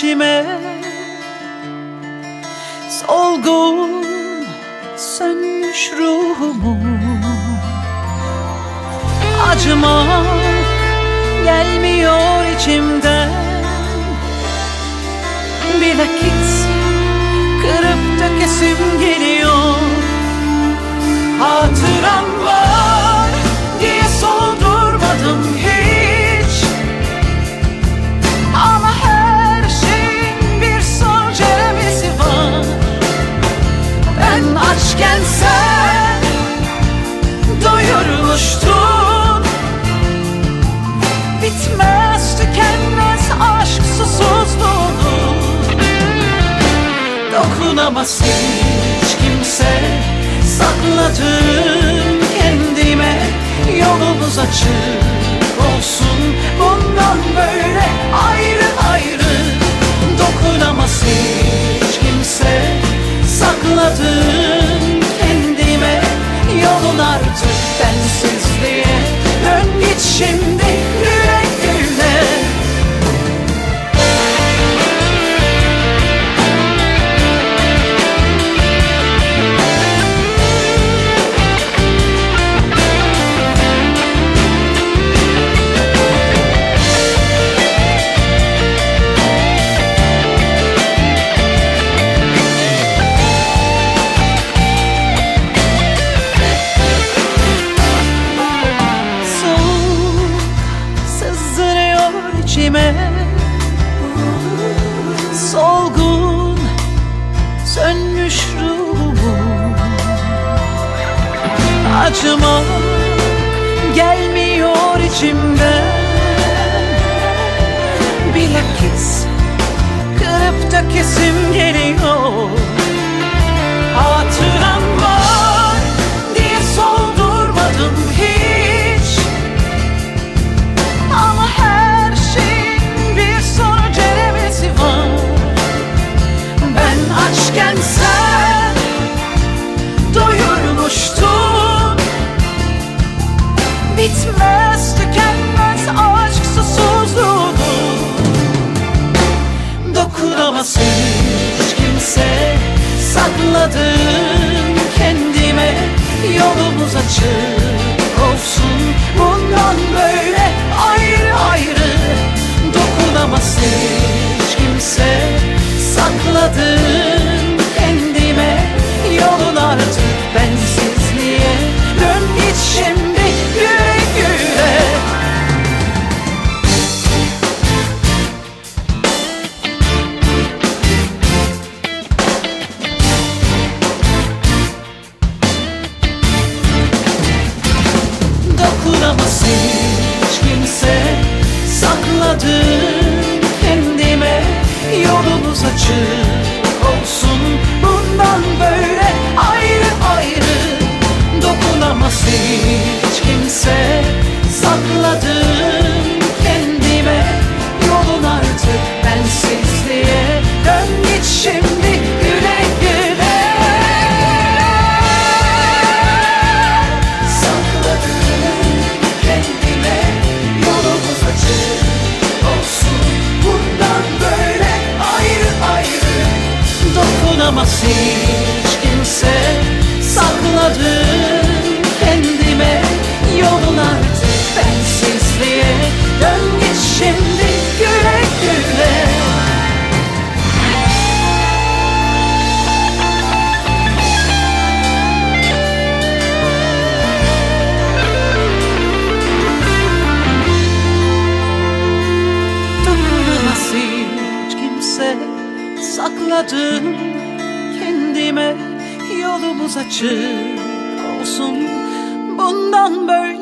içime Solgun sönmüş ruhumu. Acımak gelmiyor içimden. Bilakis kırıp dökesim doyurmuştun Bitmez tükenmez aşk susuzluğu. Dokunamaz hiç kimse. Sakladım kendime Yolumuz açık olsun içime Solgun sönmüş ruhum. Acımak gelmiyor içimden. Bilakis kırıp dökesim geliyor açken sen doyurmuştun. Bitmez tükenmez aşk susuzluğu Dokunamaz hiç kimse. Sakladım Yolumuz olsun. Bundan Dokunamaz hiç kimse Sakladım kendime Yolun artık bensizliğe. Dön git şimdi güle güle. Dokunamaz kendime Yolumuz açık olsun. Bundan böyle